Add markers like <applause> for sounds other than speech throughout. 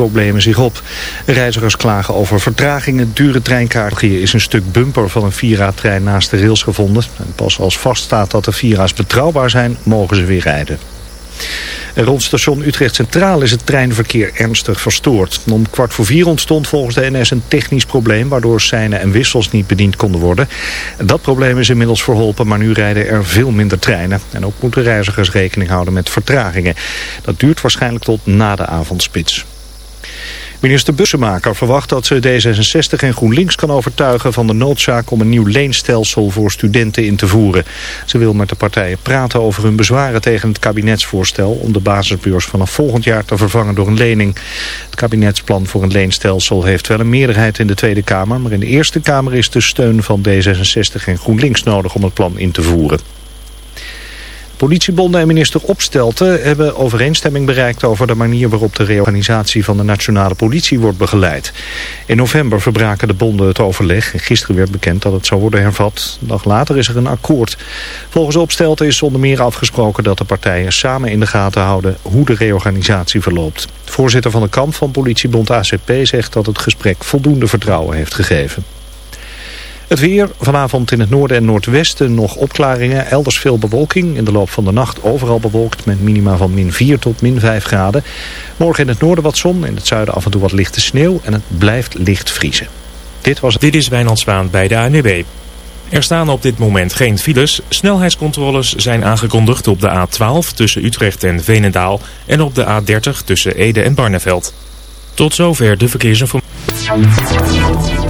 problemen zich op. Reizigers klagen over vertragingen, dure treinkaarten. Is een stuk bumper van een Vira-trein naast de rails gevonden. En pas als vaststaat dat de Vira's betrouwbaar zijn, mogen ze weer rijden. rond station Utrecht Centraal is het treinverkeer ernstig verstoord. Om kwart voor vier ontstond volgens de NS een technisch probleem... waardoor seinen en wissels niet bediend konden worden. Dat probleem is inmiddels verholpen, maar nu rijden er veel minder treinen. En ook moeten reizigers rekening houden met vertragingen. Dat duurt waarschijnlijk tot na de avondspits. Minister Bussemaker verwacht dat ze D66 en GroenLinks kan overtuigen van de noodzaak om een nieuw leenstelsel voor studenten in te voeren. Ze wil met de partijen praten over hun bezwaren tegen het kabinetsvoorstel om de basisbeurs vanaf volgend jaar te vervangen door een lening. Het kabinetsplan voor een leenstelsel heeft wel een meerderheid in de Tweede Kamer, maar in de Eerste Kamer is de steun van D66 en GroenLinks nodig om het plan in te voeren. Politiebonden en minister Opstelten hebben overeenstemming bereikt over de manier waarop de reorganisatie van de nationale politie wordt begeleid. In november verbraken de bonden het overleg. Gisteren werd bekend dat het zou worden hervat. Een dag later is er een akkoord. Volgens Opstelten is onder meer afgesproken dat de partijen samen in de gaten houden hoe de reorganisatie verloopt. Voorzitter van de kamp van politiebond ACP zegt dat het gesprek voldoende vertrouwen heeft gegeven. Het weer, vanavond in het noorden en noordwesten nog opklaringen. Elders veel bewolking. In de loop van de nacht overal bewolkt met minima van min 4 tot min 5 graden. Morgen in het noorden wat zon, in het zuiden af en toe wat lichte sneeuw. En het blijft licht vriezen. Dit was Dit is Wijnand bij de ANWB. Er staan op dit moment geen files. Snelheidscontroles zijn aangekondigd op de A12 tussen Utrecht en Veenendaal... en op de A30 tussen Ede en Barneveld. Tot zover de verkeersinformatie.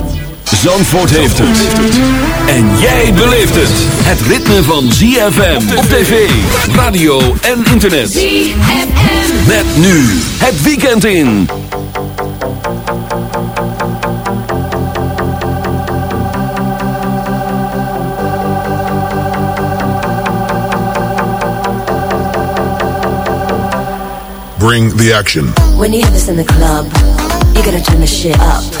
Zandvoort heeft het. En jij beleeft het. Het ritme van ZFM op tv, radio en internet. ZFM. Met nu het weekend in. Bring the action. When you have this in the club, you gotta turn the shit up.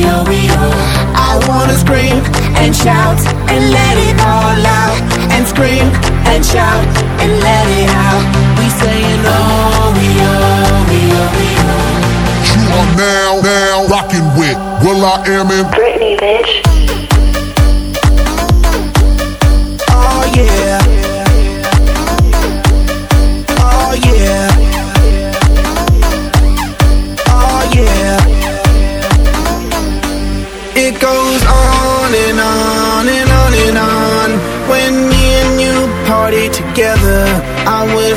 I wanna scream and shout and let it all out. And scream and shout and let it out. We saying oh, we oh, we oh, we oh. You are now, now rocking with Will I Am in Britney, bitch.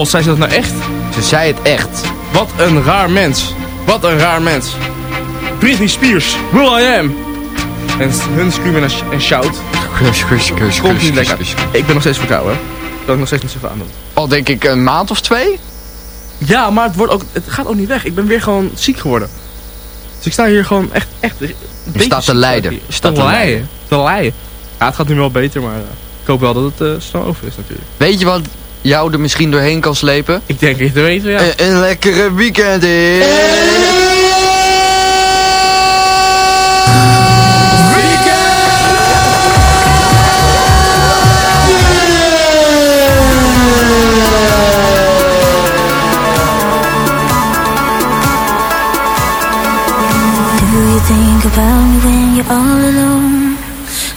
Oh, zei ze dat nou echt? Ze zei het echt. Wat een raar mens. Wat een raar mens. Britney Spears, Will I Am. En hun screamen en sh- en shout. Kus, kus, kus, Komt niet lekker. Ik ben nog steeds verkouden. Kan ik nog steeds niet even aandoen. Al denk ik een maand of twee. Ja, maar het, wordt ook, het gaat ook niet weg. Ik ben weer gewoon ziek geworden. Dus ik sta hier gewoon echt... echt beetje staat te lijden. Je staat te te lijden. Te lijden. Ja, het gaat nu wel beter, maar eh, ik hoop wel dat het eh, snel over is natuurlijk. Weet je wat jou er misschien doorheen kan slepen? Ik denk het te weten, ja. Een, een lekkere weekend you think about me when you're all alone?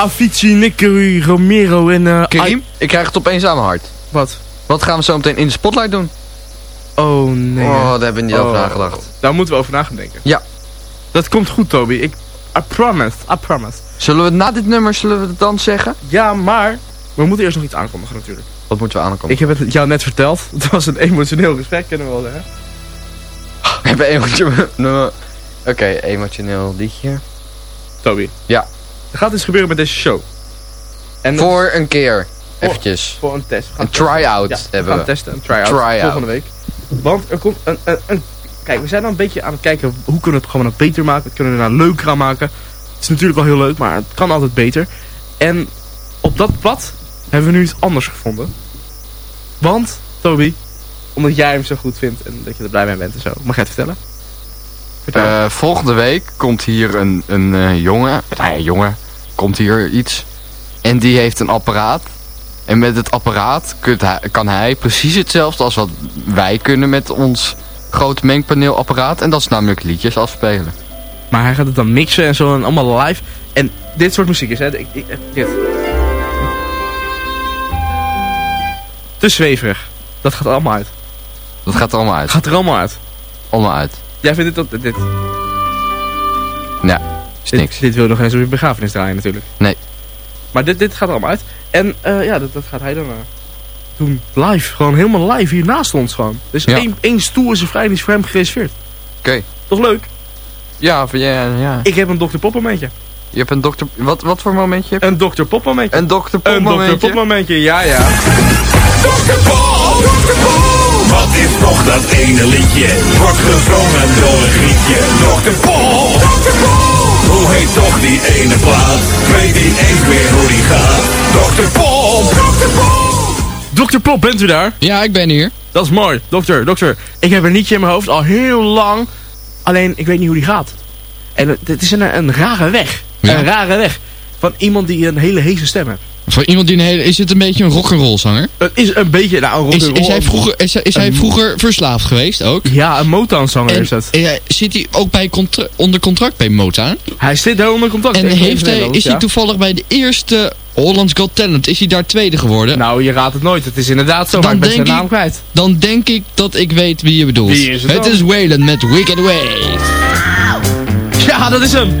Avicii, Nicky, Romero en... Karim, ik krijg het opeens aan mijn hart. Wat? Wat gaan we zo meteen in de spotlight doen? Oh, nee. Oh, daar hebben we niet over Oh. nagedacht. Daar moeten we over na gaan denken. Ja. Dat komt goed, Toby. Ik, I promise, I promise. Zullen we na dit nummer, zullen we het dan zeggen? Ja, maar we moeten eerst nog iets aankondigen natuurlijk. Wat moeten we aankomen? Ik heb het jou net verteld. <laughs> Het was een emotioneel gesprek, kunnen we wel zeggen. <laughs> We hebben emotioneel... Oké, emotioneel liedje. Toby. Ja. Er gaat iets gebeuren met deze show. En dat- Voor een keer. Eventjes. Voor een test. We gaan Een try-out Ja, hebben we gaan we. testen, een try-out. Volgende week. Want er komt een, een, een... Kijk, we zijn dan een beetje aan het kijken... Hoe kunnen we het gewoon nog beter maken? Kunnen we er nou leuker aan maken? Het is natuurlijk wel heel leuk, maar het kan altijd beter. En op dat pad hebben we nu iets anders gevonden. Want, Toby... Omdat jij hem zo goed vindt en dat je er blij mee bent en zo. Mag jij het vertellen? Eh, volgende week komt hier een, een eh, jongen. Nou ja, jongen. Komt hier iets. En die heeft een apparaat. En met het apparaat hij, kan hij precies hetzelfde als wat wij kunnen met ons grote mengpaneelapparaat. En dat is namelijk liedjes afspelen. Maar hij gaat het dan mixen en zo en allemaal live. En dit soort muziek is, hè? Ik, ik, dit. Te zweverig. Dat gaat er allemaal uit. Dat gaat er allemaal uit. Gaat er allemaal uit. Allemaal uit. Jij vindt dit dat dit, Ja, is dit, niks. dit wil je nog eens op je begrafenis draaien natuurlijk. Nee. Maar dit, dit gaat er allemaal uit. En eh, ja, dat, dat gaat hij dan eh, doen live. Gewoon helemaal live hier naast ons gewoon. Dus Ja. één, één stoel is er vrij, die is voor hem gereserveerd. Oké. Toch leuk? Ja, van- ja, ja. Ik heb een Dr. Pop momentje. Je hebt een dokter... Wat, wat voor momentje heb je? Een Dr. Pop momentje. Een dokter Pop Een Dr. momentje? Pop momentje, ja ja. Wat is toch dat ene liedje? Wordt gezongen door een grietje. Dr. Paul. Hoe heet toch die ene plaat? Weet niet eens meer hoe die gaat. Dr. Paul. Dr. Pop, bent u daar? Ja, ik ben hier. Dat is mooi. Dokter, dokter. Ik heb een liedje in mijn hoofd al heel lang. Alleen, ik weet niet hoe die gaat. En het, het is een, een rare weg. Ja. Een rare weg. Van iemand die een hele heese stem heeft. Voor iemand die een hele... Is het een beetje een rock'n'roll zanger? Het is een beetje... Nou, een Is, rock'n'roll- is hij, vroeger, is, hij- is vroeger verslaafd geweest ook? Ja, een Motown-zanger En, is dat. zit hij ook bij contra- onder contract bij Motown? Hij zit daar onder contact. En heeft het hij, is hij toevallig bij de eerste Hollands Got Talent, is hij daar tweede geworden? Nou, je raadt het nooit. Het is inderdaad zo, Dan maar ik ben zijn naam kwijt. Dan denk ik dat ik weet wie je bedoelt. Wie is het dan? is Waylon met Wicked Ways. Ja, dat is hem.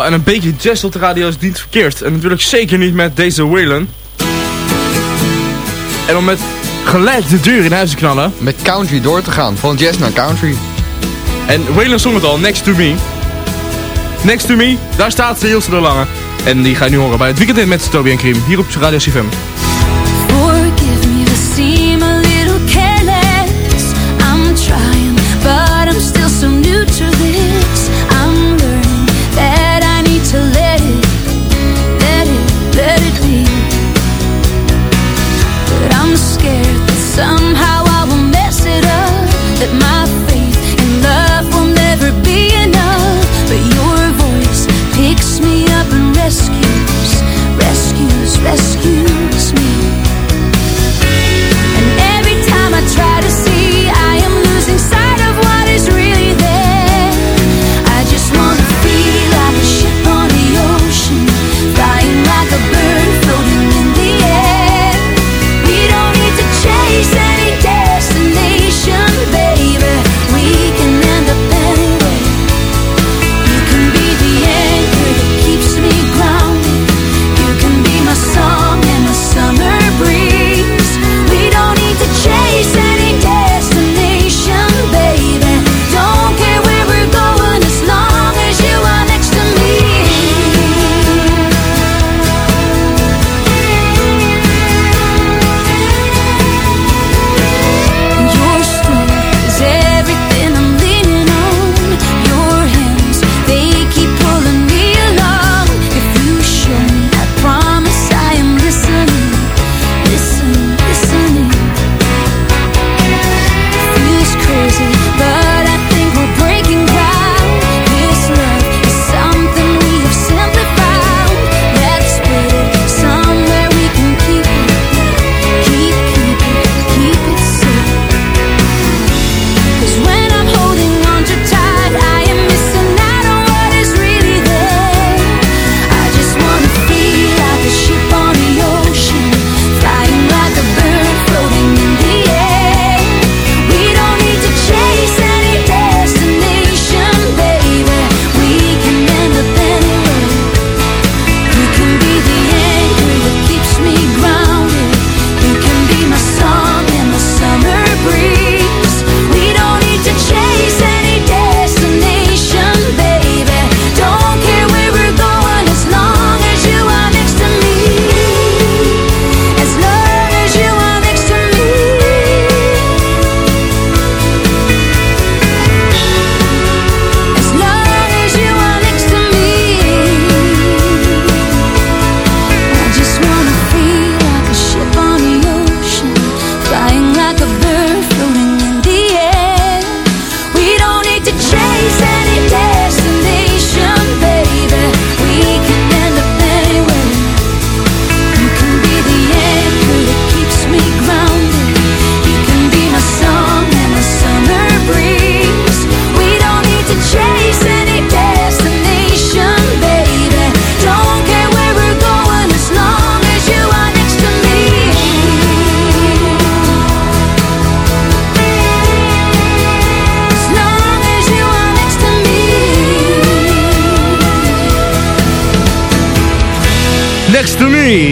Oh, en een beetje jazz op de radio is niet verkeerd. En natuurlijk zeker niet met deze Waylon. En om met gelijk de deur in huis te knallen. Met country door te gaan, van jazz naar country. En Waylon zong het al, Next to Me. Next to Me, daar staat ze heel snel lange. En die ga je nu horen bij het weekend in met Toby en Krim. Hier op Radio CFM.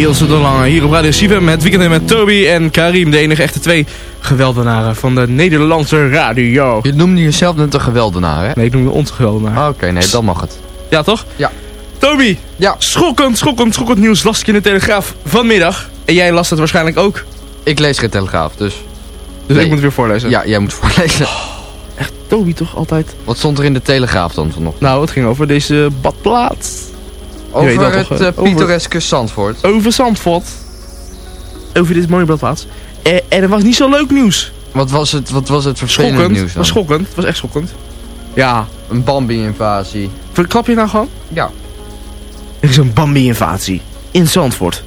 Ilse de Lange. Hier op Radio CFM met Weekend met Toby en Karim. De enige echte twee geweldenaren van de Nederlandse radio. Je noemde jezelf net een geweldenaar, hè? Nee, ik noemde ons geweldenaar. Ah, Oké, nee, dan mag het. Ja, toch? Ja. Toby, ja. schokkend, schokkend, schokkend nieuws las ik in de Telegraaf vanmiddag. En jij las het waarschijnlijk ook. Ik lees geen Telegraaf, dus... Dus ik moet weer voorlezen? Ja, jij moet voorlezen. echt, Toby toch altijd? Wat stond er in de Telegraaf dan vanochtend? Nou, het ging over deze badplaats. Over het uh, pittoreske Zandvoort. Over Zandvoort. Over dit mooie badplaats. En, en er was niet zo leuk nieuws. Wat was het, wat was het vervelend schokkend, nieuws dan? was schokkend. Het was echt schokkend. Ja. Een Bambi-invasie. Verklap je nou gewoon? Ja. Er is een Bambi-invasie. In Zandvoort.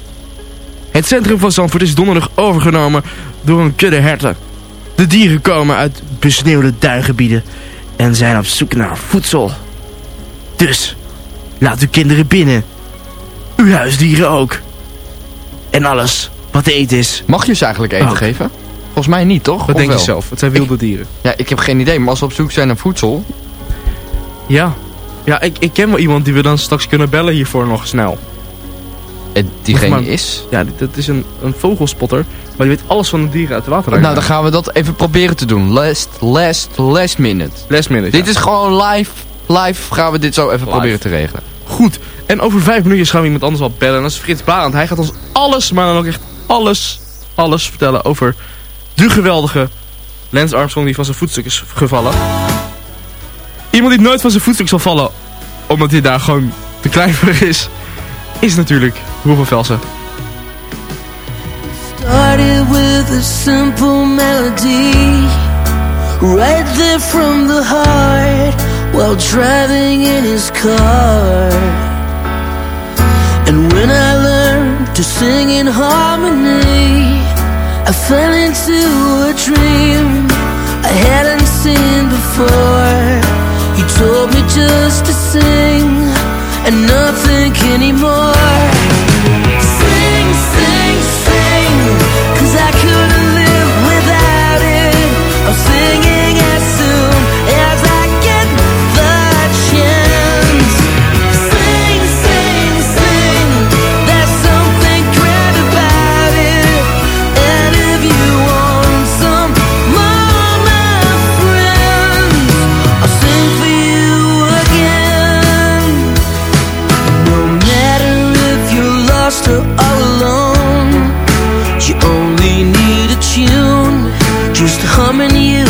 Het centrum van Zandvoort is donderdag overgenomen door een kudde herten. De dieren komen uit besneeuwde duingebieden en zijn op zoek naar voedsel. Dus, laat uw kinderen binnen. Uw huisdieren ook. En alles wat te eten is. Mag je ze eigenlijk eten Ook. geven? Volgens mij niet, toch? Wat Of denk je zelf? Het zijn wilde dieren. Ja, ik heb geen idee, maar als ze op zoek zijn naar voedsel... Ja. Ja, ik, ik ken wel iemand die we dan straks kunnen bellen hiervoor nog snel. En diegene Maar- is? Ja, dat is een, een vogelspotter. Maar die weet alles van de dieren uit het water. Nou, dan gaan we dat even proberen te doen. Last, last, last minute. Last minute, Dit ja. is gewoon live. Live gaan we dit zo even proberen te regelen. Goed. En over vijf minuutjes gaan we iemand anders wel bellen. En dat is Frits Barend. Hij gaat ons alles, maar dan ook echt alles, alles vertellen over de geweldige Lance Armstrong die van zijn voetstuk is gevallen. Iemand die nooit van zijn voetstuk zal vallen, omdat hij daar gewoon te klein voor is, is natuurlijk van Velsen. Right there from the heart While driving in his car. And when I learned to sing in harmony I fell into a dream I hadn't seen before. He told me just to sing And not think anymore. Sing, sing, sing Cause I couldn't harmony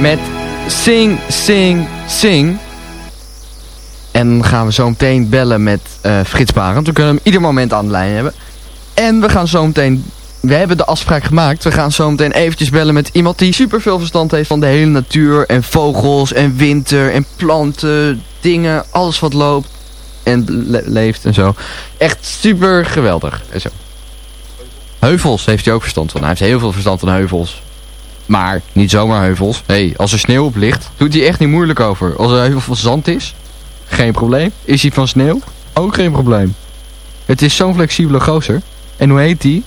Met Sing, Sing, Sing. En gaan we zo meteen bellen met eh, Frits Barend. We kunnen hem ieder moment aan de lijn hebben. En we gaan zo meteen... We hebben de afspraak gemaakt. We gaan zo meteen eventjes bellen met iemand die super veel verstand heeft van de hele natuur. En vogels en winter en planten, dingen, alles wat loopt en le- leeft en zo. Echt super geweldig en zo. Heuvels heeft hij ook verstand van. Hij heeft heel veel verstand van heuvels. Maar niet zomaar heuvels. hey, als er sneeuw op ligt, doet hij echt niet moeilijk over. Als er heuvel van zand is, geen probleem. Is hij van sneeuw? Ook geen probleem. Het is zo'n flexibele gozer. En hoe heet die?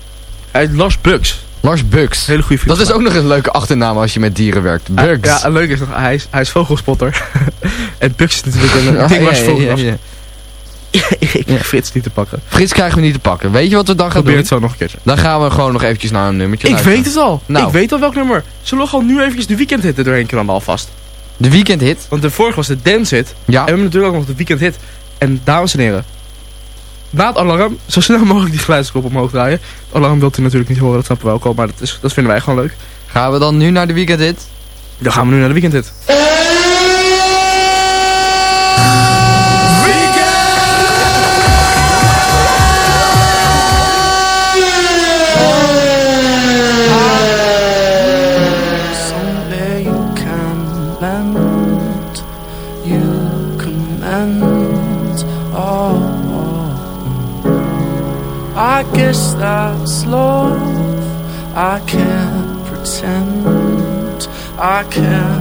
Hij Lars Bugs. Lars Bugs. Hele goede Dat is ook nog een leuke achternaam als je met dieren werkt. mij. Bugs. Ja, leuk is nog, hij is, hij is vogelspotter. <laughs> en Bugs is natuurlijk een <laughs> Ah, ding ja. <laughs> Ik krijg Frits niet te pakken. Frits krijgen we niet te pakken. Weet je wat we dan gaan Probeer doen? het zo nog een keertje. Dan gaan we gewoon nog eventjes naar een nummertje Ik luisteren. weet het al. Nou. Ik weet al welk nummer. Zullen we gewoon nu eventjes de weekendhit er doorheen knallen alvast? De weekendhit? Want de vorige was de dance hit. Ja. En we hebben natuurlijk ook nog de weekendhit. En dames en heren. Na het alarm, zo snel mogelijk die geluidsknop omhoog draaien. Het alarm wilt u natuurlijk niet horen, dat snappen we ook al. Maar dat, is, dat vinden wij gewoon leuk. Gaan we dan nu naar de weekendhit? Dan gaan we nu naar de weekendhit. I can't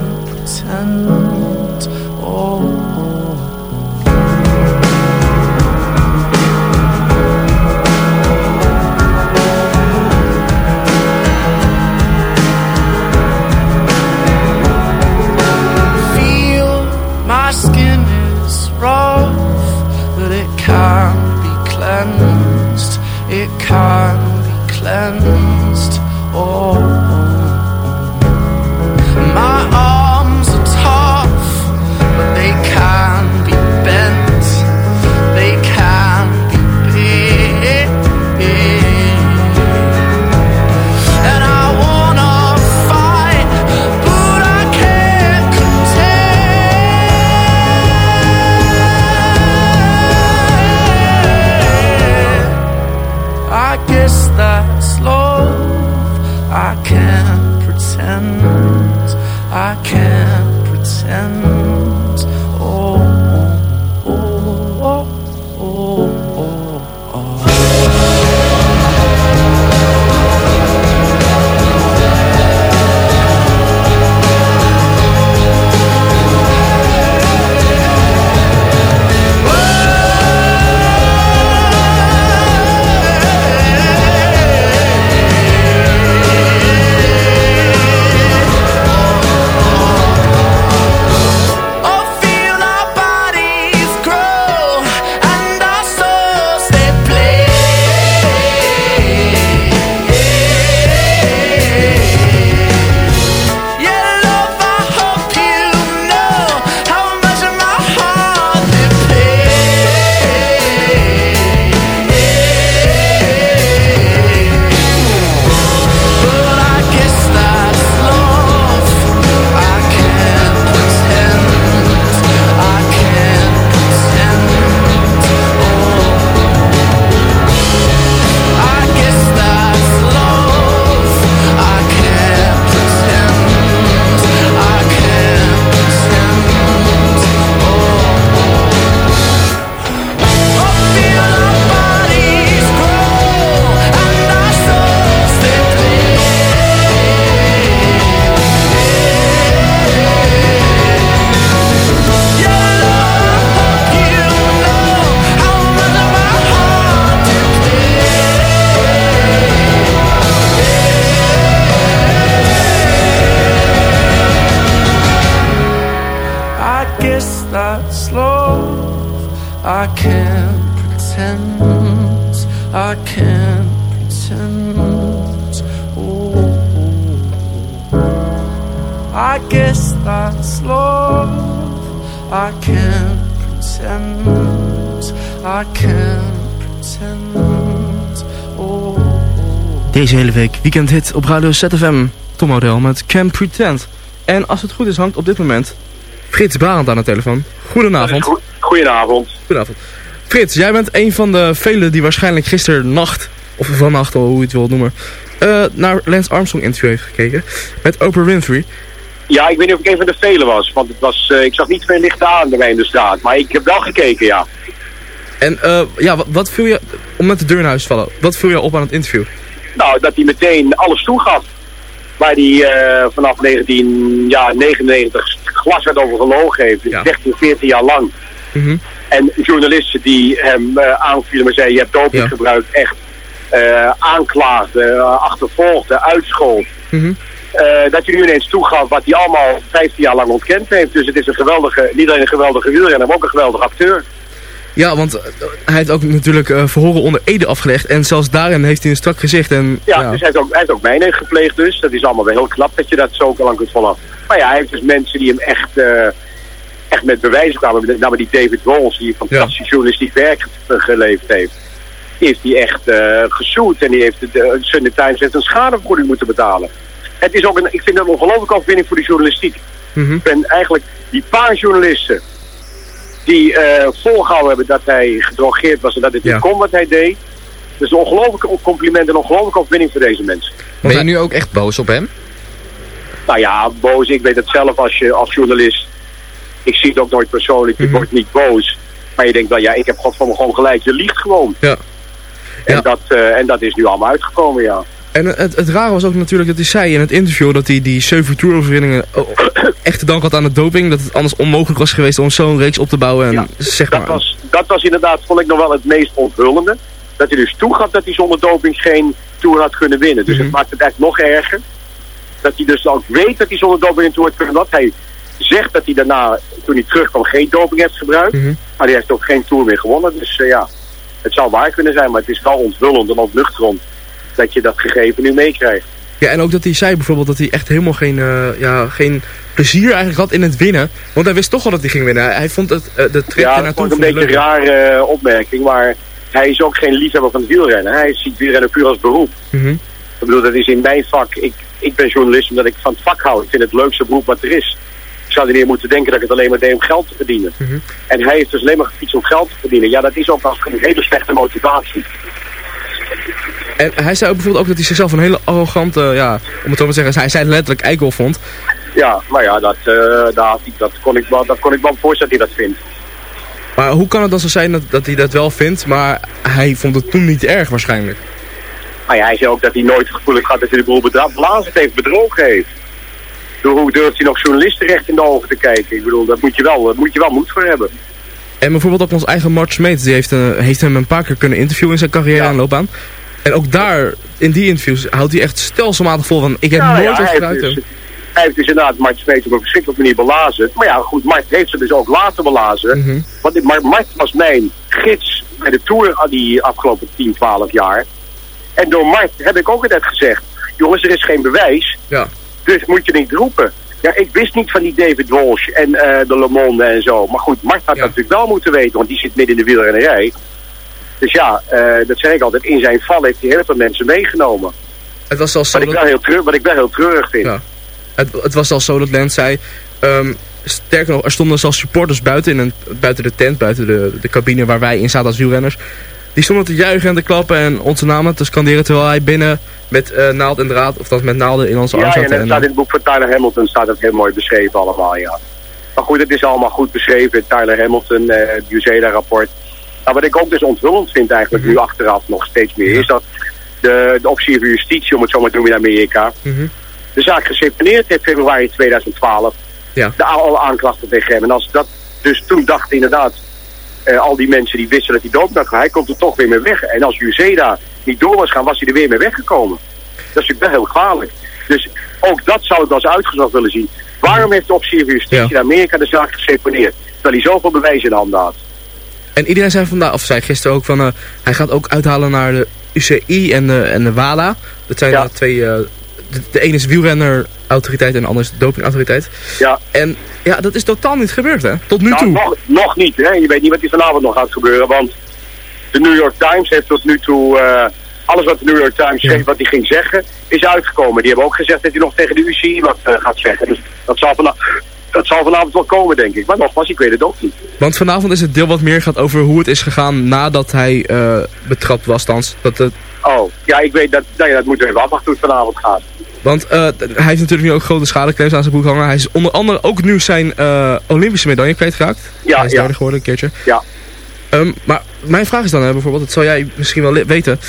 Deze hele week weekendhit op Radio ZFM. topmodel met Can Pretend. En als het goed is hangt op dit moment Frits Barend aan de telefoon. Goedenavond. Go Goedenavond. Goedenavond. Frits, jij bent een van de velen die waarschijnlijk gisteren nacht, of vannacht, of hoe je het wilt noemen, uh, naar Lance Armstrong interview heeft gekeken met Oprah Winfrey. Ja, ik weet niet of ik een van de velen was, want het was, uh, ik zag niet veel licht aan bij mij in de straat, maar ik heb wel gekeken, ja. En uh, ja, wat, wat viel je, om met de deur naar huis te vallen, wat viel je op aan het interview? Nou, dat hij meteen alles toegaf. Waar hij uh, vanaf 1999 ja, glas werd over gelogen heeft. Ja. 13, 14 jaar lang. Mm -hmm. En journalisten die hem uh, aanvielen en zeiden, je hebt doping ja. gebruikt, echt uh, aanklaagde, achtervolgde, uitschold. Mm -hmm. dat hij nu ineens toegaf wat hij allemaal 15 jaar lang ontkend heeft. Dus het is een geweldige, niet alleen een geweldige wielrenner, maar ook een geweldige acteur. Ja, want hij heeft ook natuurlijk uh, verhoren onder Ede afgelegd. En zelfs daarin heeft hij een strak gezicht. En, ja, ja, dus hij heeft, ook, hij heeft ook mijnheid gepleegd dus. Dat is allemaal wel heel knap dat je dat zo lang kunt volgen. Maar ja, hij heeft dus mensen die hem echt, uh, echt met bewijzen kwamen. Met name die David Walls, die fantastisch ja. journalistiek werk geleverd heeft. Die heeft hij echt uh. En die heeft de Sunday Times heeft een schadevergoeding moeten betalen. Het is ook een, ik vind het een ongelooflijke overwinning voor de journalistiek. Mm -hmm. Ik ben eigenlijk die paar journalisten die uh, volgehouden hebben dat hij gedrogeerd was en dat het niet ja. kon wat hij deed. Dus een ongelooflijke compliment en een ongelooflijke opwinning voor deze mensen. Ben je nu ook echt boos op hem? Nou ja, boos. Ik weet het zelf als, je, als journalist. Ik zie het ook nooit persoonlijk. Mhm. Ik word niet boos. Maar je denkt wel, ja, ik heb God van me gewoon gelijk. Je liegt gewoon. Ja. En, Ja. Dat, uh, en dat is nu allemaal uitgekomen, ja. En het, het rare was ook natuurlijk dat hij zei in het interview dat hij die 7 Tour overwinningen oh, echt te danken had aan de doping. Dat het anders onmogelijk was geweest om zo'n reeks op te bouwen. En Ja, zeg dat, maar. was, dat was inderdaad, vond ik nog wel het meest onthullende. Dat hij dus toegaf dat hij zonder doping geen Tour had kunnen winnen. Dus Mhm. het maakt het echt nog erger. Dat hij dus ook weet dat hij zonder doping een Tour had kunnen. Dat hij zegt dat hij daarna, toen hij terugkwam, geen doping heeft gebruikt. Mhm. Maar hij heeft ook geen Tour meer gewonnen. Dus eh, ja, het zou waar kunnen zijn. Maar het is wel onthullend en ontnuchterend dat je dat gegeven nu meekrijgt. Ja, en ook dat hij zei bijvoorbeeld dat hij echt helemaal geen, eh, ja, geen plezier eigenlijk had in het winnen. Want hij wist toch wel dat hij ging winnen. Hij, vond het, eh, de trip Ja, dat vond ik een beetje een rare eh, opmerking. Maar hij is ook geen liefhebber van het wielrennen. Hij ziet wielrennen puur als beroep. Mhm. Ik bedoel, dat is in mijn vak. Ik, ik ben journalist omdat ik van het vak hou. Ik vind het leukste beroep wat er is. Ik zou er niet moeten denken dat ik het alleen maar deed om geld te verdienen. Mhm. En hij heeft dus alleen maar gefietst om geld te verdienen. Ja, dat is ook wel een hele slechte motivatie. En hij zei ook bijvoorbeeld ook dat hij zichzelf een hele arrogante, ja, om het zo maar te zeggen, hij zei letterlijk eikel vond. Ja, maar ja, dat, eh, had ik- dat, kon ik wel, dat kon ik wel voorstellen dat hij dat vindt. Maar hoe kan het dan zo zijn dat, dat hij dat wel vindt, maar hij vond het toen niet erg waarschijnlijk? Maar ja, hij zei ook dat hij nooit het gevoel heeft gehad dat hij de boel belazerd heeft, bedrogen heeft. Door hoe durft hij nog journalisten recht in de ogen te kijken? Ik bedoel, dat moet je wel, daar moet je wel moed voor hebben. En bijvoorbeeld ook ons eigen Mart Smeets, die heeft, eh, heeft hem een paar keer kunnen interviewen in zijn carrière en loopbaan. En ook daar, in die interviews, houdt hij echt stelselmatig vol van, ik heb Nou nooit ja, wat hij, heeft gebruikt. dus, hij heeft dus inderdaad Mart Smeets op een verschrikkelijke manier belazerd. Maar ja, goed, Mart heeft ze dus ook laten belazeren. Mhm. Want maar Mart was mijn gids bij de Tour al die afgelopen 10, 12 jaar. En door Mart heb ik ook net gezegd, jongens, er is geen bewijs. Ja. Dus moet je niet roepen. Ja, ik wist niet van die David Walsh en eh, de Le Monde en zo. Maar goed, Mart had dat natuurlijk wel moeten weten, want die zit midden in de wielrennerij. Dus ja, eh, dat zeg ik altijd, in zijn val heeft hij heel veel mensen meegenomen. Het was zo Wat ik, dat, wel heel treur, wat ik wel heel treurig vind. Ja. het, het was zelfs zo dat Lens zei, ehm, sterker nog, er stonden zelfs supporters buiten, in een, buiten de tent, buiten de, de cabine waar wij in zaten als wielrenners. Die stonden te juichen en te klappen en onze namen te scanderen terwijl hij binnen met eh, naald en draad, of dat met naalden in onze arm Ja, zat. en dat en, staat in het boek van Tyler Hamilton staat het heel mooi beschreven allemaal, ja. Maar goed, het is allemaal goed beschreven. Tyler Hamilton, eh het USEDA-rapport. Nou, wat ik ook dus onthullend vind eigenlijk nu achteraf nog steeds meer... is dat de, de officier van justitie, om het zo maar te noemen in Amerika... Mhm. de zaak geseponeerd heeft februari 2012. Ja. De alle aanklachten tegen hem. En als dat dus toen dachten inderdaad... eh, al die mensen die wisten dat hij dood was, hij komt er toch weer mee weg. En als USEDA niet door was gaan, was hij er weer mee weggekomen. Dat is natuurlijk wel heel kwalijk. Dus ook dat zou ik wel eens uitgezocht willen zien. Waarom heeft de officier van justitie in Amerika de zaak geseponeerd? Terwijl hij zoveel bewijzen in handen had. En iedereen zei vandaag, of zei gisteren ook van, eh, hij gaat ook uithalen naar de UCI en de, en de WADA. Dat zijn de twee, eh, de, de ene is wielrennerautoriteit en de andere is de dopingautoriteit. Ja. En ja, dat is totaal niet gebeurd hè, tot nu Nou, toe. Nog, nog niet, hè. Je weet niet wat er vanavond nog gaat gebeuren, want de New York Times heeft tot nu toe eh, alles wat de New York Times schreef, wat hij ging zeggen, is uitgekomen. Die hebben ook gezegd dat hij nog tegen de UCI wat gaat zeggen. Dus dat zal, vanavond, dat zal vanavond wel komen, denk ik. Maar nogmaals, ik weet het ook niet. Want vanavond is het deel wat meer gaat over hoe het is gegaan nadat hij eh, betrapt was, thans. Dat het, Oh, ja, ik weet dat, nou ja, dat moeten we even afwachten hoe het vanavond gaat. want eh, hij heeft natuurlijk nu ook grote schadeclaims aan zijn broek hangen. Hij is onder andere ook nu zijn eh, Olympische medaille kwijtgeraakt. Ja, hij is ja. derde geworden een keertje. Ja. Ehm, maar mijn vraag is dan hè, bijvoorbeeld, dat zal jij misschien wel weten.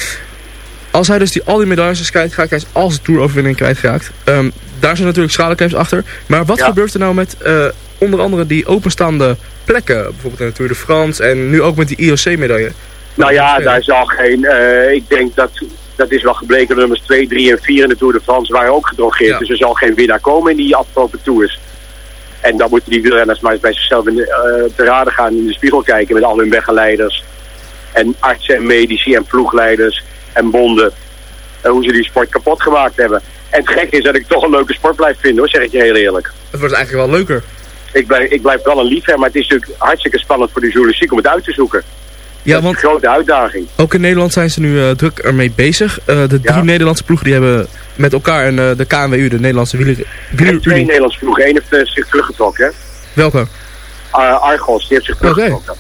Als hij dus die, al die medailles kwijtgeraakt, hij is al zijn toeroverwinning kwijtgeraakt. Ehm daar zijn natuurlijk schadeclaims achter. Maar wat Ja. gebeurt er nou met eh, onder andere die openstaande plekken? Bijvoorbeeld in de Tour de France en nu ook met die IOC-medaille. Nou ja, daar zal geen, eh, ik denk dat, dat is wel gebleken, nummers 2, 3 en 4 in de Tour de France waren ook gedrogeerd. Ja. Dus er zal geen winnaar komen in die afgelopen Tours. En dan moeten die wielrenners maar eens bij zichzelf in de, eh, te raden gaan in de spiegel kijken met al hun begeleiders. En artsen en medici en ploegleiders en bonden. En hoe ze die sport kapot gemaakt hebben. En het gekke is dat ik toch een leuke sport blijf vinden hoor, zeg ik je heel eerlijk. Het wordt eigenlijk wel leuker. Ik blijf, ik blijf wel een liefhebber, maar het is natuurlijk hartstikke spannend voor de journalistiek om het uit te zoeken. Ja, dat is want een grote uitdaging. ook in Nederland zijn ze nu eh, druk ermee bezig. Eh, de drie Ja. Nederlandse ploegen die hebben met elkaar en eh, de KNWU, de Nederlandse wieler, Er zijn twee wielerunie. Nederlandse ploegen. Eén heeft eh, zich teruggetrokken. Hè? Welke? Ar- Argos, die heeft zich teruggetrokken.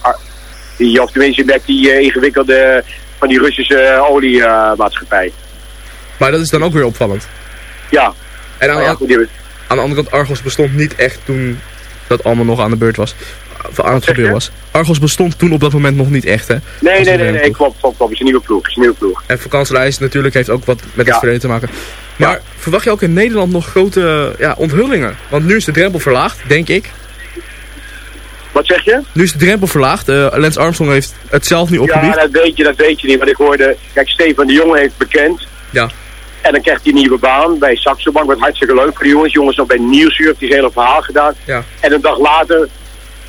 Die, of tenminste met die eh, ingewikkelde van die Russische eh, oliemaatschappij. Maar dat is dan ook weer opvallend. ja. En aan, Nou ja, goed, aan de andere kant, Argos bestond niet echt toen dat allemaal nog aan de beurt was. Of aan het gebeuren was. Argos bestond toen op dat moment nog niet echt, hè? Nee, nee, nee, nee, klopt, klopt, klopt. Het is een nieuwe ploeg. Het is een nieuwe ploeg. En vakantiereis natuurlijk heeft ook wat met het verleden te maken. Maar verwacht je ook in Nederland nog grote ja, onthullingen? Want nu is de drempel verlaagd, denk ik. Wat zeg je? Nu is de drempel verlaagd. Eh Lance Armstrong heeft het zelf nu Ja, opgebiecht. dat weet je, dat weet je niet. Want ik hoorde, kijk, Stefan de Jonge heeft bekend. Ja. En dan krijgt hij een nieuwe baan bij Saxo Bank. Wat hartstikke leuk voor die jongens. Jongens nog bij Nieuwsuur heeft hij zijn hele verhaal gedaan. Ja. En een dag later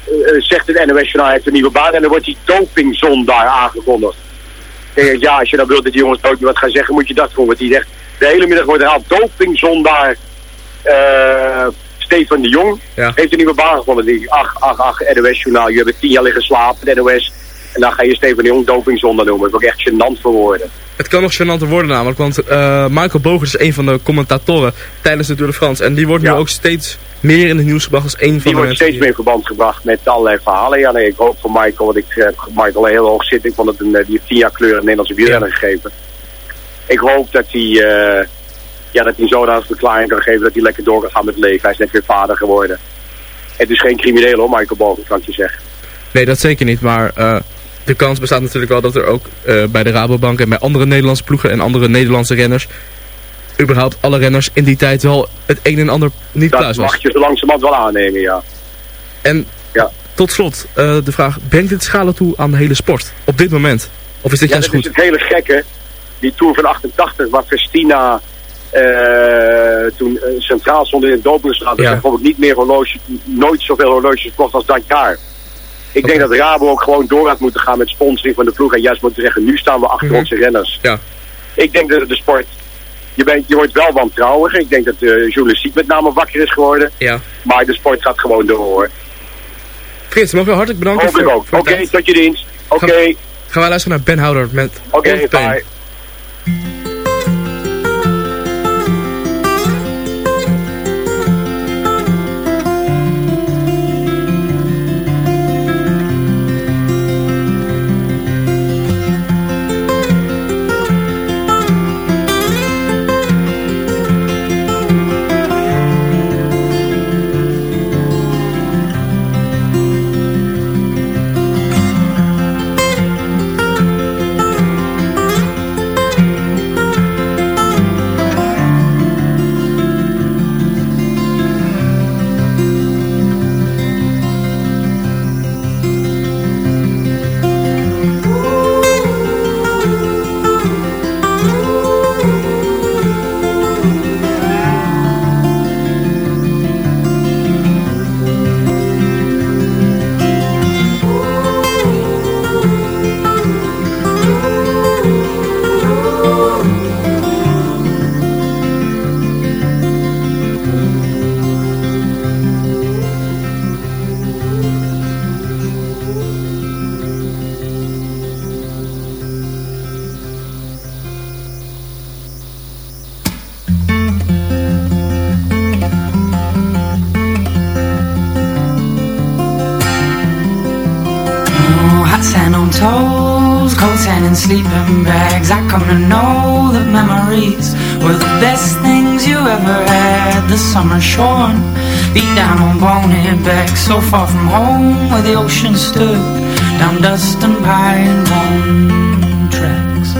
eh, eh, zegt het NOS Journaal hij heeft een nieuwe baan. En dan wordt die dopingzon daar aangekondigd. Ja, als je dan wilt dat die jongens ook wat gaan zeggen, moet je dat doen. Want die zegt, de hele middag wordt herhaald, dopingzon daar. Eh, Stefan de Jong Ja. heeft een nieuwe baan gevonden. Die, ach, ach, ach, NOS Journaal, je hebt tien jaar liggen slapen, NOS. En dan ga je Stefan de Jong dopingzonde noemen. Dat is ook echt gênant voor woorden. Het kan nog gênanter worden namelijk, want eh, Michael Bogert is een van de commentatoren tijdens de Tour de France. En die wordt nu Ja. ook steeds meer in het nieuws gebracht als een van Die de wordt mensen steeds meer in verband gebracht met allerlei verhalen. Ja, nee, ik hoop voor Michael, want ik eh, heb Michael heel hoog zitten. Ik vond het een, eh, die heeft tien jaar kleur in Nederlandse wielrenner gegeven. Ik hoop dat hij, eh, ja, dat hij zodanige verklaring kan geven dat hij lekker door kan gaan met het leven. Hij is net weer vader geworden. Het is geen crimineel hoor, Michael Bogen, kan ik je zeggen. Nee, dat zeker niet. Maar eh, de kans bestaat natuurlijk wel dat er ook eh, bij de Rabobank en bij andere Nederlandse ploegen en andere Nederlandse renners, überhaupt alle renners in die tijd wel het een en ander niet Dat thuis was. mag je zo langzamerhand wel aannemen, ja. En Ja. tot slot, eh, de vraag, brengt dit schade toe aan de hele sport op dit moment? Of is dit Ja, juist dat is goed? het hele gekke. Die Tour van 88, waar Festina eh, toen eh, centraal stond in het dopingstraat. Er Ja. ik niet meer horloges, nooit zoveel horloges verkocht als dat jaar. Ik denk dat Rabo ook gewoon door had moeten gaan met sponsoring van de ploeg. En juist moeten zeggen, nu staan we achter Mhm. onze renners. Ja. Ik denk dat de sport... Je, bent, je wordt wel wantrouwiger. Ik denk dat de journalistiek met name wakker is geworden. Ja. Maar de sport gaat gewoon door hoor. Frits, mogen we hartelijk bedanken Hoop ik voor, ook. Oké, tot je dienst. Oké, Gaan- Gaan wij luisteren naar Ben Houder met oké, bye. Summer shorn, beat down on bonehead back, so far from home where the ocean stood, down dust and pine bone tracks.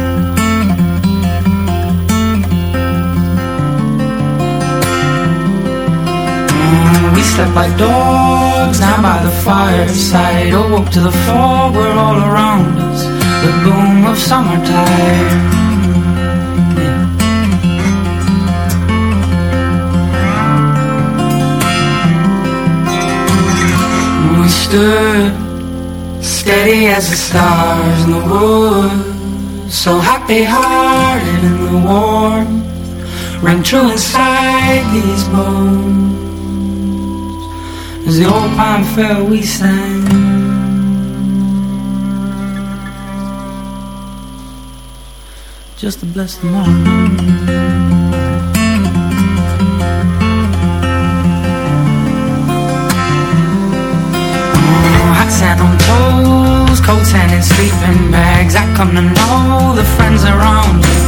Mm, we slept like dogs down by the fireside. Oh, Awoke to the fog, we're all around us. The boom of summertime. Stood steady as the stars in the woods, so happy-hearted in the warmth, rang true inside these bones. As the old pine fell, we sang. Just to bless the morning. Sleeping bags. I come to know the friends around you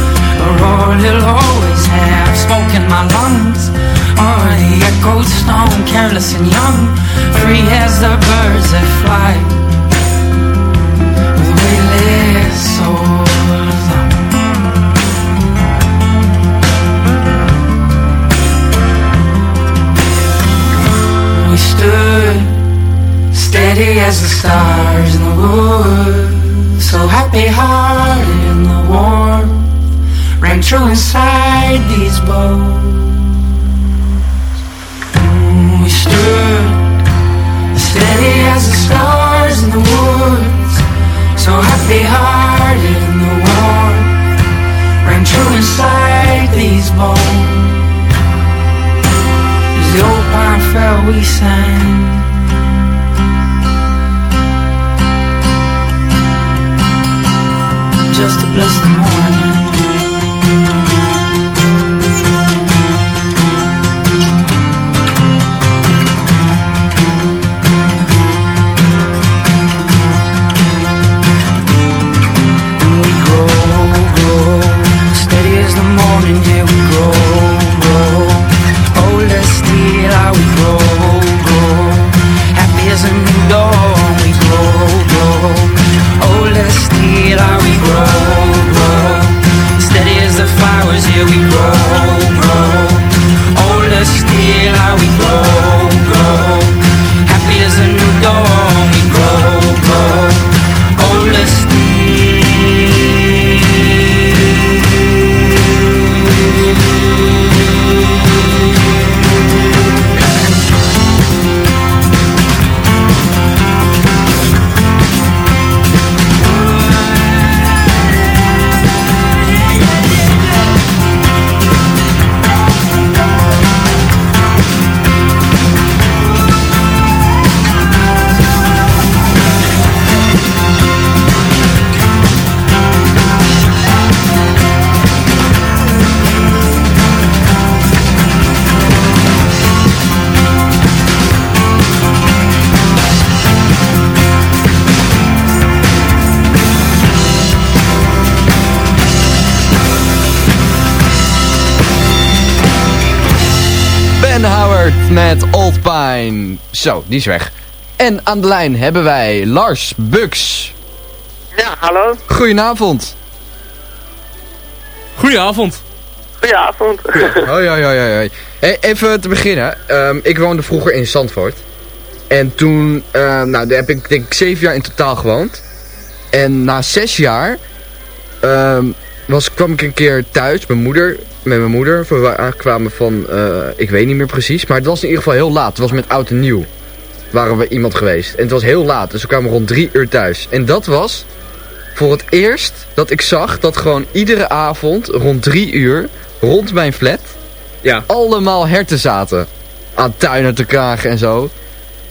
are all you'll always have. Smoke in my lungs, or the echoed stone, careless and young, free as the birds that fly. Steady as the stars in the woods, so happy-hearted in the warmth, rang true inside these bones. We stood steady as the stars in the woods, so happy-hearted in the warmth, rang true inside these bones. As the old pine fell, we sang. Just to bless the morning. We grow, grow, steady as the morning, we grow, grow. Oh, how we grow, grow. Happy as a dawn, we grow. Steel, how we grow, grow. Steady as the flowers, we grow, grow. Old as steel, how we grow. Zo, die is weg. En aan de lijn hebben wij Lars Bux. Ja, hallo. Goedenavond. Goedenavond. Goedenavond. Hoi, hoi, hoi, hoi. Hey, even te beginnen. Ehm, ik woonde vroeger in Zandvoort. En toen, eh, nou, daar heb ik denk ik zeven jaar in totaal gewoond. En na zes jaar ehm, was, kwam ik een keer thuis, mijn moeder, met mijn moeder. We aankwamen van, eh, ik weet niet meer precies. Maar het was in ieder geval heel laat. Het was met oud en nieuw. Waren we iemand geweest. En het was heel laat. Dus we kwamen rond drie uur thuis. En dat was voor het eerst dat ik zag dat gewoon iedere avond rond drie uur rond mijn flat ja. allemaal herten zaten. Aan tuinen te kragen en zo.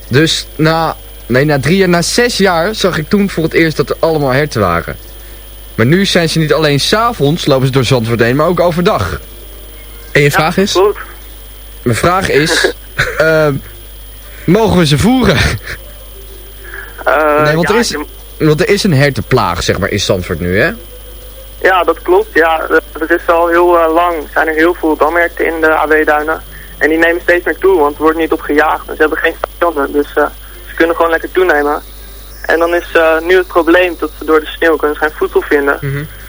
Dus na, nee, na drie jaar, na zes jaar zag ik toen voor het eerst dat er allemaal herten waren. Maar nu zijn ze niet alleen s'avonds, lopen ze door Zandvoort heen, maar ook overdag. En je vraag is? Goed. Mijn vraag is, <laughs> ehm, mogen we ze voeren? Eh, Nee, want ja, er is- Want er is een hertenplaag, zeg maar, in Zandvoort nu, hè? Ja, dat klopt. Ja, eh, dat is al heel eh, lang. Er zijn er heel veel damherten in de AW-duinen. En die nemen steeds meer toe, want er wordt niet op gejaagd. En ze hebben geen vijanden, dus ze kunnen gewoon lekker toenemen. En dan is eh, nu het probleem dat ze door de sneeuw kunnen geen voedsel vinden.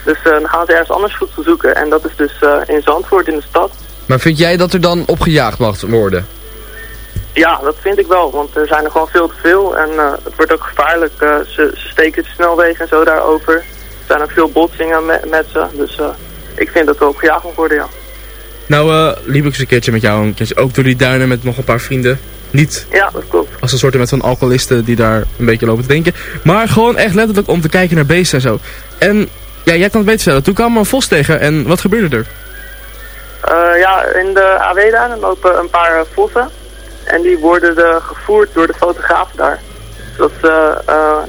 Dus eh, dan gaan ze ergens anders voedsel zoeken. En dat is dus eh, in Zandvoort, in de stad. Maar vind jij dat er dan opgejaagd mag worden? Ja, dat vind ik wel, want er zijn er gewoon veel te veel. En het wordt ook gevaarlijk. Ze, ze steken de snelwegen en zo daarover. Er zijn ook veel botsingen met, met ze. Dus ik vind dat er op gejaagd moet worden, ja. Nou liep ik eens een keertje met jou, een keertje ook door die duinen met nog een paar vrienden. Niet Ja, dat klopt. als een soort met van alcoholisten die daar een beetje lopen te denken. Maar gewoon echt letterlijk om te kijken naar beesten en zo. En ja, jij kan het beter stellen. Toen kwam een vos tegen en wat gebeurde er? Eh, ja, in de AW-duinen lopen een paar eh, vossen. En die worden eh, gevoerd door de fotografen daar. Zodat ze,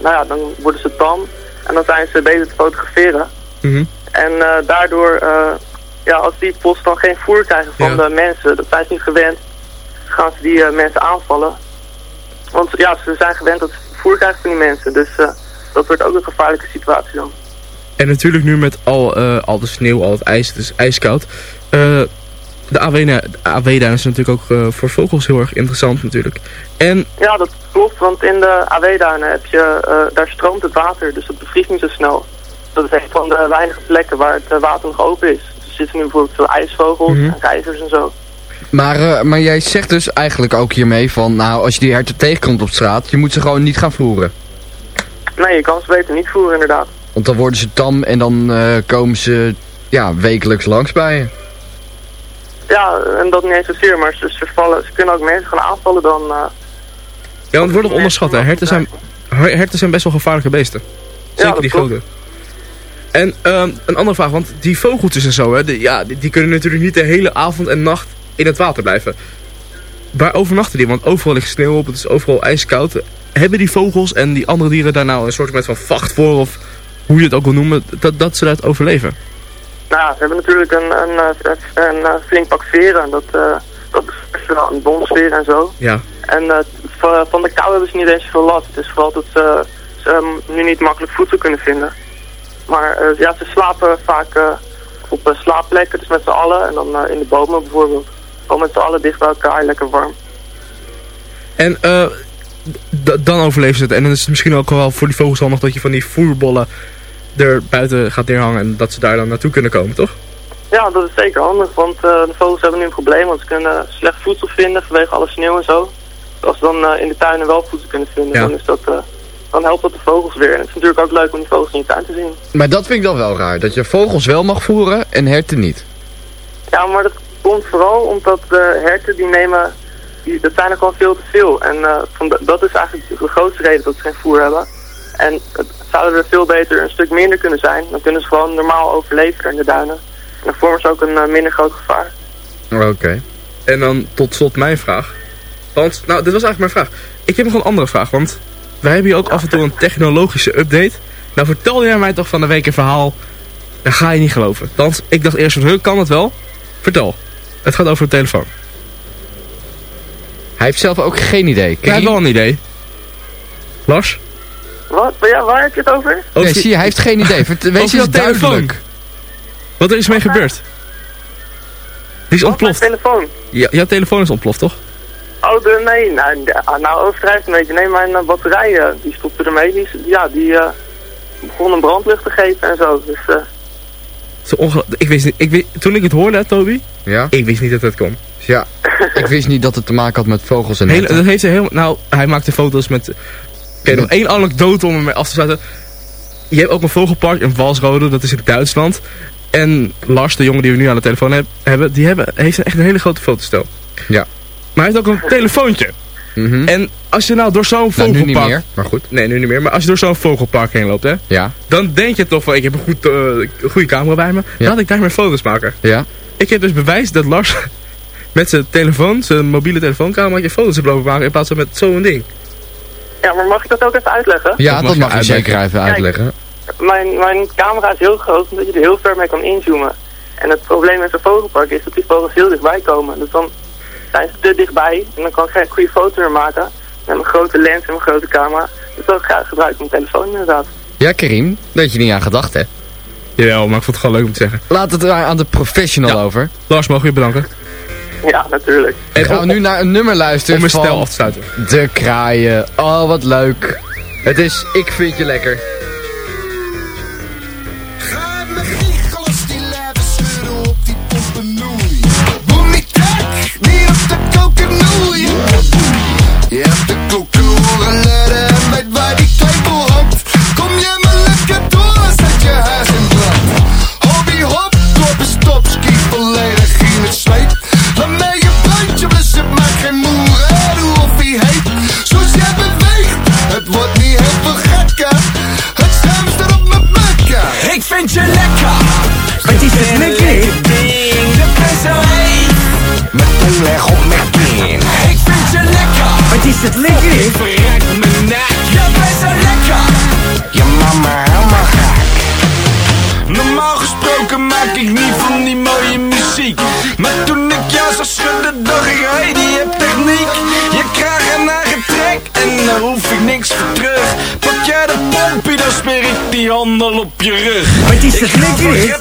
nou ja, dan worden ze tam. En dan zijn ze bezig te fotograferen. En eh, daardoor, ja, als die vos dan geen voer krijgen van de mensen, dat zijn ze niet gewend, gaan ze die eh, mensen aanvallen. Want ja, ze zijn gewend dat ze voer krijgen van die mensen. Dus eh, dat wordt ook een gevaarlijke situatie dan. En natuurlijk nu met al, eh, al de sneeuw, al het ijs, het is ijskoud. De AW-duinen is natuurlijk ook voor vogels heel erg interessant natuurlijk. En Ja, dat klopt, want in de AW-duinen heb je, daar stroomt het water, dus dat bevriest niet zo snel. Dat is een van de weinige plekken waar het water nog open is. Dus er zitten nu bijvoorbeeld veel ijsvogels Mhm. en reizigers en zo. Maar, eh, maar jij zegt dus eigenlijk ook hiermee van, nou, als je die herten tegenkomt op straat, je moet ze gewoon niet gaan voeren. Nee, je kan ze beter niet voeren inderdaad. Want dan worden ze tam en dan eh, komen ze ja, wekelijks langs bij je. Ja, en dat niet eens zozeer, maar ze, ze, vallen, ze kunnen ook mensen gaan aanvallen dan... eh, ja, want het wordt ook onderschat. Hè. Herten, zijn, her- herten zijn best wel gevaarlijke beesten. Zeker dat die klopt. grote. En ehm, een andere vraag, want die vogeltjes en zo, hè, ja, die, die kunnen natuurlijk niet de hele avond en nacht in het water blijven. Waar overnachten die? Want overal ligt sneeuw op, het is overal ijskoud. Hebben die vogels en die andere dieren daar nou een soort van vacht voor, of hoe je het ook wil noemen, dat, dat ze dat overleven? Nou ze hebben natuurlijk een, een, eh, een, eh, flink pak veren. en Dat, eh dat is wel een donsfeer en zo. Ja. En van- de kou hebben ze niet eens veel last. Het is vooral dat ze, ze ehm, nu niet makkelijk voedsel kunnen vinden. Maar ja, ze slapen vaak op slaapplekken, dus met z'n allen. En dan in de bomen bijvoorbeeld. Gewoon met z'n allen dicht bij elkaar, lekker warm. En eh, dan overleven ze het. En dan is het misschien ook wel voor die vogels handig dat je van die voerbollen er buiten gaat neerhangen. En dat ze daar dan naartoe kunnen komen, toch? Ja, dat is zeker handig, want eh, de vogels hebben nu een probleem. Want ze kunnen slecht voedsel vinden vanwege alle sneeuw en zo. Als ze dan eh, in de tuinen wel voedsel kunnen vinden, Ja. dan, is dat, eh, dan helpt dat de vogels weer. En het is natuurlijk ook leuk om die vogels in je tuin te zien. Maar dat vind ik dan wel raar, dat je vogels wel mag voeren en herten niet. Ja, maar dat komt vooral omdat de herten die nemen, die, dat zijn er gewoon veel te veel. En eh, dat is eigenlijk de grootste reden dat ze geen voer hebben. En het zouden er veel beter een stuk minder kunnen zijn. Dan kunnen ze gewoon normaal overleven in de duinen. En dan vormen ze ook een eh, minder groot gevaar. Oké. En dan tot slot mijn vraag. Want, nou, dit was eigenlijk mijn vraag. Ik heb nog een andere vraag, want wij hebben hier ook af en toe een technologische update. Nou, vertelde jij mij toch van de week een verhaal, dat ga je niet geloven. Want ik dacht eerst van, kan het wel? Vertel. Het gaat over de telefoon. Hij heeft zelf ook geen idee. Hij heeft wel een idee. Lars? Wat? Ja, waar heb je het over? Nee, zie je, hij heeft geen idee. <laughs> Wees Over eens jouw telefoon. duidelijk. Wat er is mee gebeurd? Die is ontploft. Mijn telefoon. Ja, jouw telefoon is ontploft, toch? Oh, de, nee, nou, ah, nou overdrijft een beetje. Nee, mijn eh, batterij, eh, die stopte ermee. Die, is- ja, die eh, begon een brandlucht te geven en zo. Dus eh, Zo ik wist niet, ik wist, toen ik het hoorde, Toby, Ja? ik wist niet dat het kon. Ja, <laughs> ik wist niet dat het te maken had met vogels en Hele, herten. dat heeft hij helemaal. Nou, hij maakte foto's met. Oké, nog één anekdote om ermee af te sluiten. Je hebt ook een vogelpark in Walsrode, dat is in Duitsland. En Lars, de jongen die we nu aan de telefoon heb- hebben, die hebben, heeft echt een hele grote fotostel. Ja. Maar hij heeft ook een telefoontje. En als je nou door zo'n Nou, vogelpark... nu niet meer, maar goed. Nee, nu niet meer. Maar als je door zo'n vogelpark heen loopt, hè. Ja. Dan denk je toch van, ik heb een goed, eh, goede camera bij me. Ja. Laat ik daar mijn foto's maken. Ja. Ik heb dus bewijs dat Lars <laughs> met zijn telefoon, zijn mobiele telefooncamera, foto's heeft lopen maken in plaats van met zo'n ding. ja, maar mag ik dat ook even uitleggen? Ja, dat mag je uitleggen. zeker even Kijk. uitleggen. Mijn, mijn camera is heel groot, omdat je er heel ver mee kan inzoomen. En het probleem met zo'n vogelpark is dat die vogels heel dichtbij komen. Dus dan zijn ze te dichtbij en dan kan ik geen goede foto meer maken. Met mijn grote lens en mijn grote camera. Dus ga- gebruik ik mijn telefoon inderdaad. Ja, Karim, had je niet aan gedacht, hè? Jawel, maar ik vond het gewoon leuk om te zeggen. Laat het er aan de professional over. Lars, mogen we je bedanken? Ja, natuurlijk. En gaan we nu naar een nummer luisteren Om een van stel af te sluiten. De Kraaien. Oh, wat leuk. Het is Ik Vind Je Lekker. Je hebt de koekoe geleden en weet waar die twijfel hangt. Is het lekker? Ik verrek mijn nek. Je bent zo lekker. Je mama helemaal gek. Normaal gesproken maak ik niet van die mooie muziek. Maar toen ik jou zag schudden, dacht ik, hey, die hebt techniek. Je krijgt een eigen trek en daar hoef ik niks voor terug. Pak jij de pompie, dan smeer ik die handel op je rug. Wat is het lekker,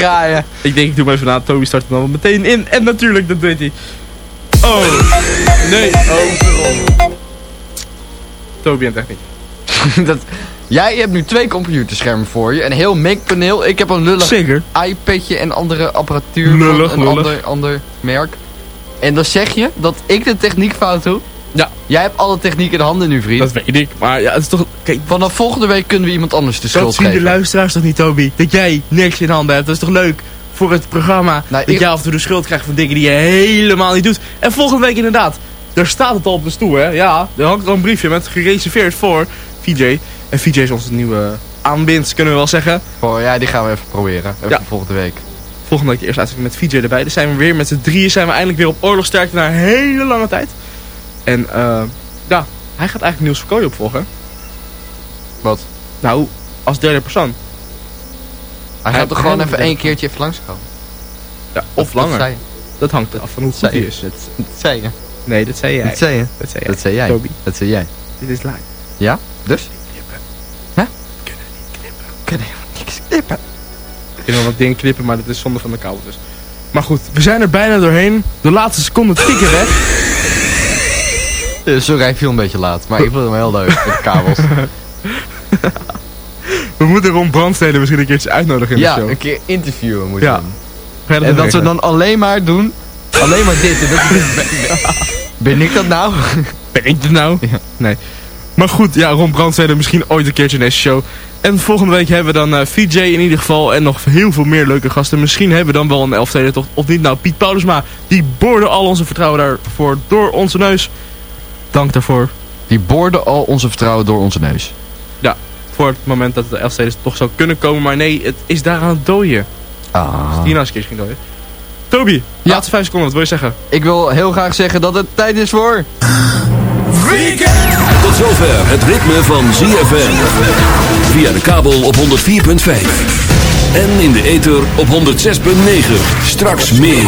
Kraaien. Ik denk, ik doe hem even na. Toby start hem dan meteen in. En natuurlijk, dat deed hij. Oh. Nee. Oh. Toby en techniek. <laughs> dat, jij hebt nu twee computerschermen voor je. Een heel mengpaneel. Ik heb een lullig Zeker. iPadje en andere apparatuur Lullig, van een lullig. ander, ander merk. En dan zeg je dat ik de techniek fout doe. Ja. Jij hebt alle techniek in handen nu, vriend. Dat weet ik. Maar ja, het is toch... Kijk, Vanaf volgende week kunnen we iemand anders de schuld dat zien de geven. luisteraars toch niet, Toby? Dat jij niks in handen hebt. Dat is toch leuk voor het programma. Nou, dat ik- jij af en toe de schuld krijgt van dingen die je helemaal niet doet. En volgende week inderdaad. Daar staat het al op de stoel, hè? Ja, er hangt al een briefje met gereserveerd voor VJ. En VJ is onze nieuwe aanwinst, kunnen we wel zeggen. Oh, ja, die gaan we even proberen. Even Ja. volgende week. Volgende week de eerste uitzending met VJ erbij. Dus zijn we weer met z'n drieën. Zijn we eindelijk weer op oorlogsterkte na een hele lange tijd. En eh ja, hij gaat eigenlijk Niels Verkooy opvolgen. Wat? Nou, als derde persoon. Hij Hij- gaat toch gewoon even één keertje even langskomen. Ja, of Dat langer. zei je. Dat hangt af van hoe goed hij je. is. Dat, dat zei je. Nee, dat zei jij. Dat zei je. Dat zei jij. Dat zei jij. Toby. Dat zei jij. Dit is live. Ja? Dus? Hè? Kunnen helemaal niks knippen. Ik kan wel wat dingen knippen, maar dat is zonde van de kabel dus. Maar goed, we zijn er bijna doorheen. De laatste seconden tikken weg. Sorry, hij viel een beetje laat. Maar ik vond hem heel leuk met de kabels. <laughs> We moeten Ron Brandstede misschien een keertje uitnodigen in Ja, de show. een keer interviewen moeten Ja. we dat En dat we regelen? dan alleen maar doen, alleen maar dit. En dat, ben, ik dat nou? <laughs> Ben ik het nou? Nee. Maar goed, ja, Ron Brandstede misschien ooit een keertje in deze show. En volgende week hebben we dan eh, VJ in ieder geval en nog heel veel meer leuke gasten. Misschien hebben we dan wel een Elfstedentocht of niet. Nou, Piet Paulusma, die boorde al onze vertrouwen daarvoor door onze neus. Dank daarvoor. Die boorden al onze vertrouwen door onze neus. Ja, voor het moment dat de Elfsteden toch zou kunnen komen. Maar nee, het is daar aan het dooien. Ah. Eens een keer ging dooien. Toby, laatste vijf seconden, wat wil je zeggen? Ik wil heel graag zeggen dat het tijd is voor... Tot zover het ritme van ZFM. Via de kabel op 104.5. En in de ether op 106.9. Straks meer.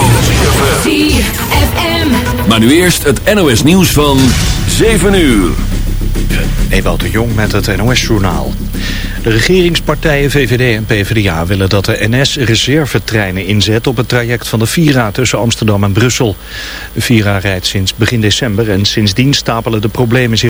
ZFM. Maar nu eerst het NOS nieuws van 7 uur. Ewout de Jong met het NOS-journaal. De regeringspartijen VVD en PvdA willen dat de NS reservetreinen inzet op het traject van de Vira tussen Amsterdam en Brussel. De Vira rijdt sinds begin december en sindsdien stapelen de problemen zich